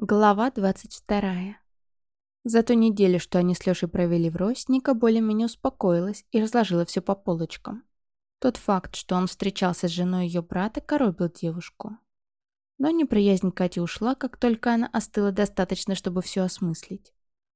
Глава 22. За ту неделю, что они с Лешей провели в Рось, Ника более-менее успокоилась и разложила все по полочкам. Тот факт, что он встречался с женой ее брата, коробил девушку. Но неприязнь Кати ушла, как только она остыла достаточно, чтобы все осмыслить.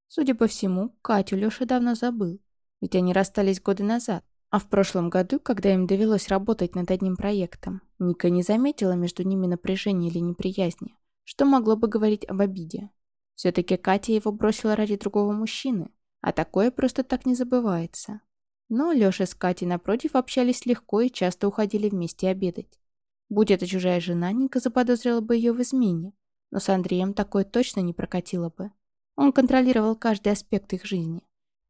Судя по всему, Катю Леша давно забыл, ведь они расстались годы назад. А в прошлом году, когда им довелось работать над одним проектом, Ника не заметила между ними напряжения или неприязни что могло бы говорить об обиде. Все-таки Катя его бросила ради другого мужчины, а такое просто так не забывается. Но Леша с Катей, напротив, общались легко и часто уходили вместе обедать. Будь это чужая жена, Ника заподозрила бы ее в измене, но с Андреем такое точно не прокатило бы. Он контролировал каждый аспект их жизни.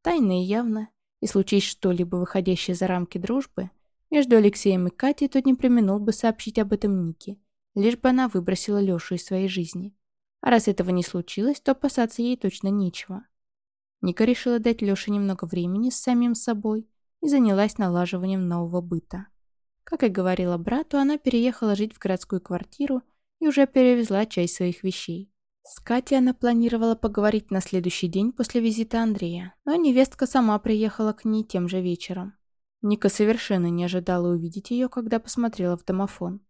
Тайно и явно, и случись что-либо выходящее за рамки дружбы, между Алексеем и Катей тот не применул бы сообщить об этом Нике, лишь бы она выбросила Лешу из своей жизни. А раз этого не случилось, то опасаться ей точно нечего. Ника решила дать Леше немного времени с самим собой и занялась налаживанием нового быта. Как и говорила брату, она переехала жить в городскую квартиру и уже перевезла часть своих вещей. С Катей она планировала поговорить на следующий день после визита Андрея, но невестка сама приехала к ней тем же вечером. Ника совершенно не ожидала увидеть ее, когда посмотрела в домофон.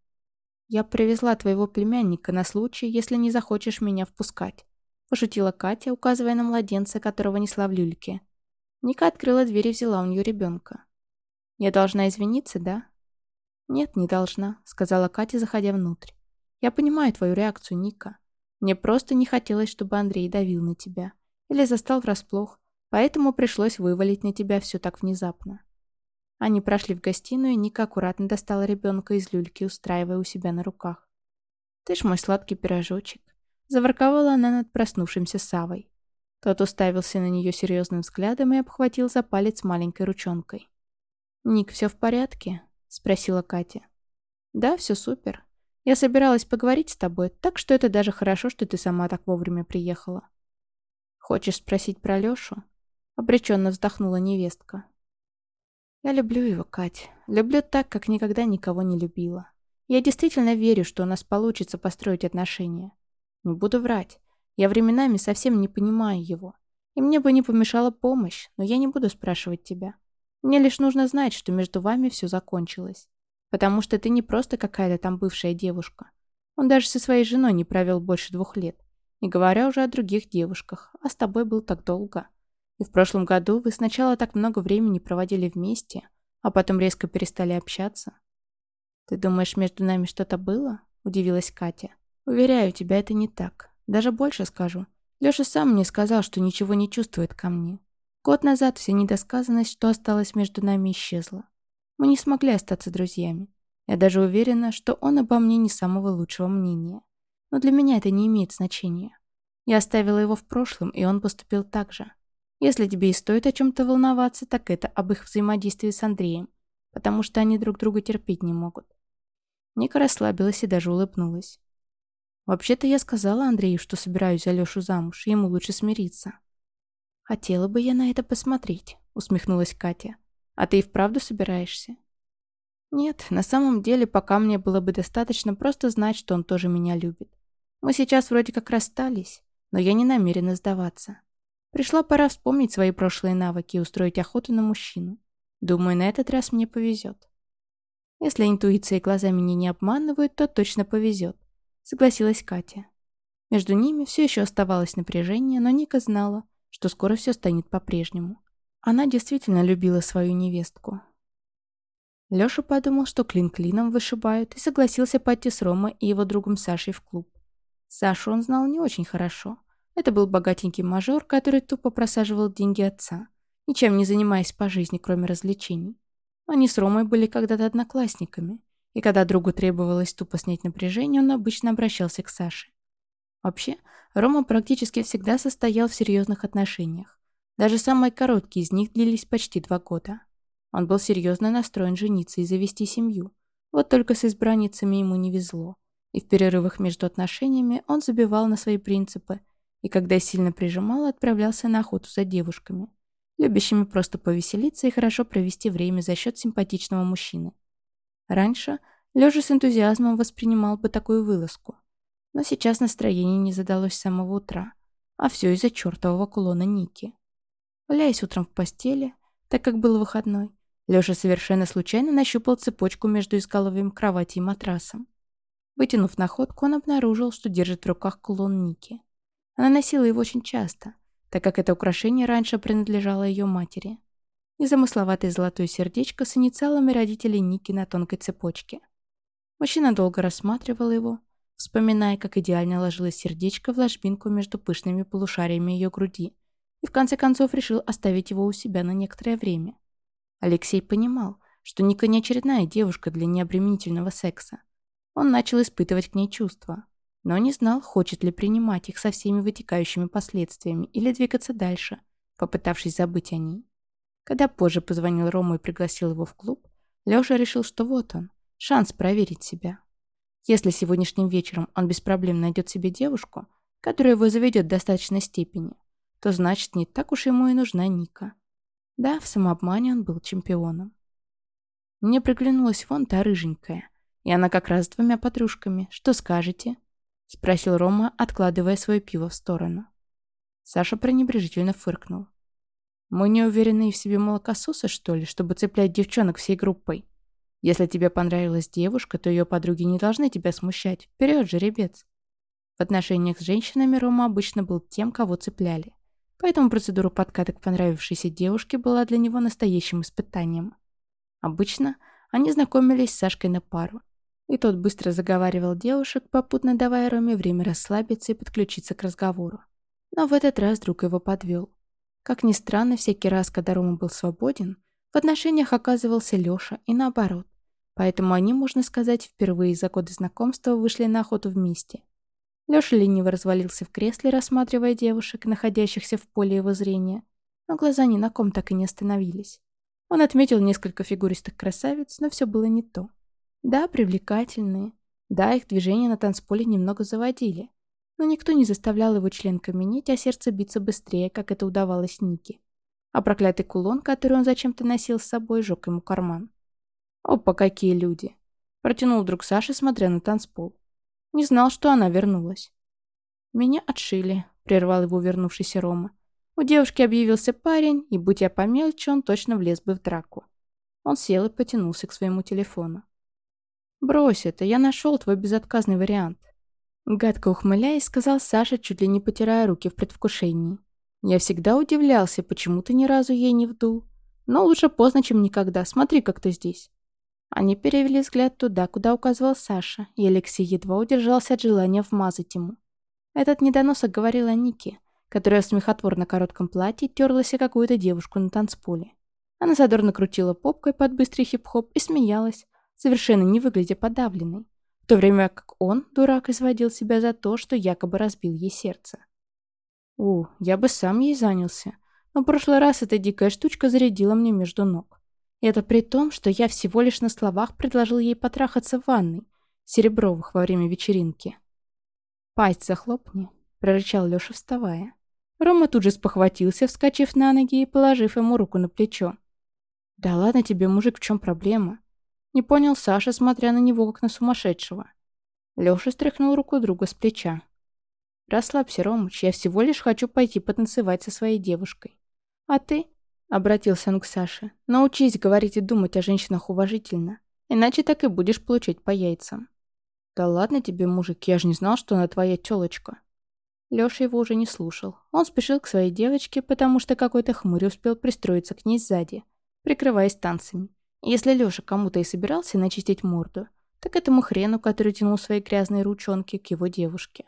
«Я привезла твоего племянника на случай, если не захочешь меня впускать», пошутила Катя, указывая на младенца, которого несла в люльке. Ника открыла дверь и взяла у нее ребенка. «Я должна извиниться, да?» «Нет, не должна», — сказала Катя, заходя внутрь. «Я понимаю твою реакцию, Ника. Мне просто не хотелось, чтобы Андрей давил на тебя. Или застал врасплох, поэтому пришлось вывалить на тебя все так внезапно. Они прошли в гостиную, и Ника аккуратно достала ребенка из люльки, устраивая у себя на руках. «Ты ж мой сладкий пирожочек», — заворковала она над проснувшимся Савой. Тот уставился на нее серьезным взглядом и обхватил за палец маленькой ручонкой. «Ник, все в порядке?» — спросила Катя. «Да, все супер. Я собиралась поговорить с тобой, так что это даже хорошо, что ты сама так вовремя приехала». «Хочешь спросить про Лешу?» — обреченно вздохнула невестка. Я люблю его, Кать. Люблю так, как никогда никого не любила. Я действительно верю, что у нас получится построить отношения. Не буду врать. Я временами совсем не понимаю его. И мне бы не помешала помощь, но я не буду спрашивать тебя. Мне лишь нужно знать, что между вами все закончилось. Потому что ты не просто какая-то там бывшая девушка. Он даже со своей женой не провел больше двух лет. Не говоря уже о других девушках, а с тобой был так долго. И в прошлом году вы сначала так много времени проводили вместе, а потом резко перестали общаться. «Ты думаешь, между нами что-то было?» – удивилась Катя. «Уверяю тебя, это не так. Даже больше скажу. Леша сам мне сказал, что ничего не чувствует ко мне. Год назад вся недосказанность, что осталась между нами, исчезла. Мы не смогли остаться друзьями. Я даже уверена, что он обо мне не самого лучшего мнения. Но для меня это не имеет значения. Я оставила его в прошлом, и он поступил так же. Если тебе и стоит о чем-то волноваться, так это об их взаимодействии с Андреем, потому что они друг друга терпеть не могут. Ника расслабилась и даже улыбнулась. Вообще-то я сказала Андрею, что собираюсь за Лешу замуж, ему лучше смириться. Хотела бы я на это посмотреть, усмехнулась Катя. А ты и вправду собираешься? Нет, на самом деле, пока мне было бы достаточно просто знать, что он тоже меня любит. Мы сейчас вроде как расстались, но я не намерена сдаваться. Пришла пора вспомнить свои прошлые навыки и устроить охоту на мужчину. Думаю, на этот раз мне повезет. Если интуиция и глаза меня не обманывают, то точно повезет. Согласилась Катя. Между ними все еще оставалось напряжение, но Ника знала, что скоро все станет по-прежнему. Она действительно любила свою невестку. Леша подумал, что клин клином вышибают, и согласился пойти с Ромой и его другом Сашей в клуб. Сашу он знал не очень хорошо – это был богатенький мажор, который тупо просаживал деньги отца, ничем не занимаясь по жизни, кроме развлечений. Они с Ромой были когда-то одноклассниками, и когда другу требовалось тупо снять напряжение, он обычно обращался к Саше. Вообще, Рома практически всегда состоял в серьезных отношениях. Даже самые короткие из них длились почти два года. Он был серьезно настроен жениться и завести семью. Вот только с избранницами ему не везло. И в перерывах между отношениями он забивал на свои принципы – и когда сильно прижимал, отправлялся на охоту за девушками, любящими просто повеселиться и хорошо провести время за счет симпатичного мужчины. Раньше Лёжа с энтузиазмом воспринимал бы такую вылазку. Но сейчас настроение не задалось с самого утра. А все из-за чертового кулона Ники. Валяясь утром в постели, так как был выходной, Лёша совершенно случайно нащупал цепочку между изголовьем кровати и матрасом. Вытянув находку, он обнаружил, что держит в руках кулон Ники. Она носила его очень часто, так как это украшение раньше принадлежало ее матери. Незамысловатое золотое сердечко с инициалами родителей Ники на тонкой цепочке. Мужчина долго рассматривал его, вспоминая, как идеально ложилось сердечко в ложбинку между пышными полушариями ее груди, и в конце концов решил оставить его у себя на некоторое время. Алексей понимал, что Ника не очередная девушка для необременительного секса. Он начал испытывать к ней чувства, но не знал, хочет ли принимать их со всеми вытекающими последствиями или двигаться дальше, попытавшись забыть о ней. Когда позже позвонил Рому и пригласил его в клуб, Леша решил, что вот он, шанс проверить себя. Если сегодняшним вечером он без проблем найдет себе девушку, которая его заведет в достаточной степени, то значит, не так уж ему и нужна Ника. Да, в самообмане он был чемпионом. Мне приглянулась вон та рыженькая, и она как раз с двумя подружками. Что скажете?» — спросил Рома, откладывая свое пиво в сторону. Саша пренебрежительно фыркнул. «Мы не уверенные в себе молокососы, что ли, чтобы цеплять девчонок всей группой?» Если тебе понравилась девушка, то ее подруги не должны тебя смущать. Вперед, жеребец. В отношениях с женщинами Рома обычно был тем, кого цепляли. Поэтому процедура подката к понравившейся девушке была для него настоящим испытанием. Обычно они знакомились с Сашкой на пару. И тот быстро заговаривал девушек, попутно давая Роме время расслабиться и подключиться к разговору. Но в этот раз друг его подвел. Как ни странно, всякий раз, когда Рома был свободен, в отношениях оказывался Леша и наоборот. Поэтому они, можно сказать, впервые за годы знакомства вышли на охоту вместе. Лёша лениво развалился в кресле, рассматривая девушек, находящихся в поле его зрения, но глаза ни на ком так и не остановились. Он отметил несколько фигуристых красавиц, но все было не то. Да, привлекательные. Да, их движения на танцполе немного заводили. Но никто не заставлял его член каменеть, а сердце биться быстрее, как это удавалось Нике. А проклятый кулон, который он зачем-то носил с собой, жег ему карман. «Опа, какие люди!» Протянул вдруг Саша, смотря на танцпол. Не знал, что она вернулась. «Меня отшили», — прервал его вернувшийся Рома. У девушки объявился парень, и, будь я помельче, он точно влез бы в драку. Он сел и потянулся к своему телефону. «Брось это, я нашел твой безотказный вариант». Гадко ухмыляясь, сказал Саша, чуть ли не потирая руки в предвкушении. «Я всегда удивлялся, почему ты ни разу ей не вдул. Но лучше поздно, чем никогда. Смотри, как ты здесь». Они перевели взгляд туда, куда указывал Саша, и Алексей едва удержался от желания вмазать ему. Этот недоносок говорил о Нике, которая в смехотворно коротком платье терлась о какую-то девушку на танцполе. Она задорно крутила попкой под быстрый хип-хоп и смеялась, совершенно не выглядя подавленной, в то время как он, дурак, изводил себя за то, что якобы разбил ей сердце. «У, я бы сам ей занялся, но в прошлый раз эта дикая штучка зарядила мне между ног. И это при том, что я всего лишь на словах предложил ей потрахаться в ванной, Серебровых во время вечеринки. «Пасть захлопни», — прорычал Лёша, вставая. Рома тут же спохватился, вскочив на ноги и положив ему руку на плечо. «Да ладно тебе, мужик, в чем проблема?» Не понял Саша, смотря на него, как на сумасшедшего. Лёша стряхнул руку друга с плеча. «Расслабься, Ромыч, я всего лишь хочу пойти потанцевать со своей девушкой. А ты? Обратился он к Саше. Научись говорить и думать о женщинах уважительно. Иначе так и будешь получать по яйцам. Да ладно тебе, мужик, я же не знал, что она твоя тёлочка. Лёша его уже не слушал. Он спешил к своей девочке, потому что какой-то хмурь успел пристроиться к ней сзади, прикрываясь танцами. Если Лёша кому-то и собирался начистить морду, так этому хрену, который тянул свои грязные ручонки к его девушке.